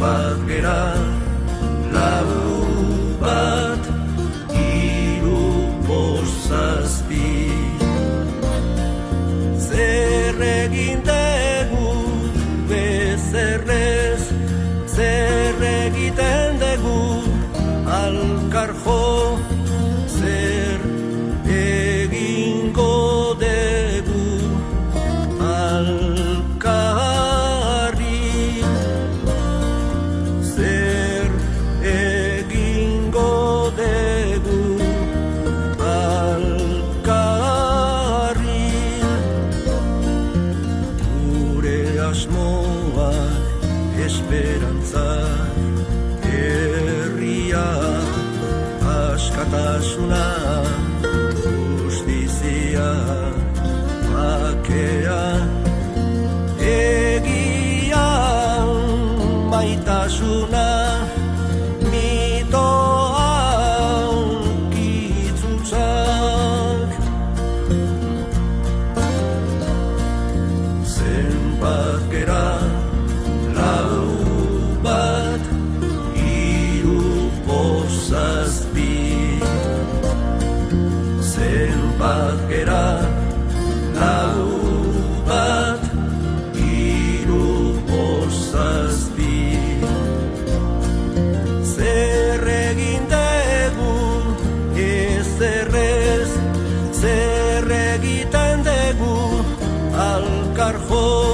bat gera Labu bat Iru bosazpi. Zer egin dugu Bezerrez Zer egiten dugu Alkar jo asmoak esperantza herria askatasuna justizia bakea egia maitasuna zenbat gera lau bat hiru pozazpi zenbat gera lau bat hiru pozazpi zer egin dugu ezerrez zer egiten dugu alkar jo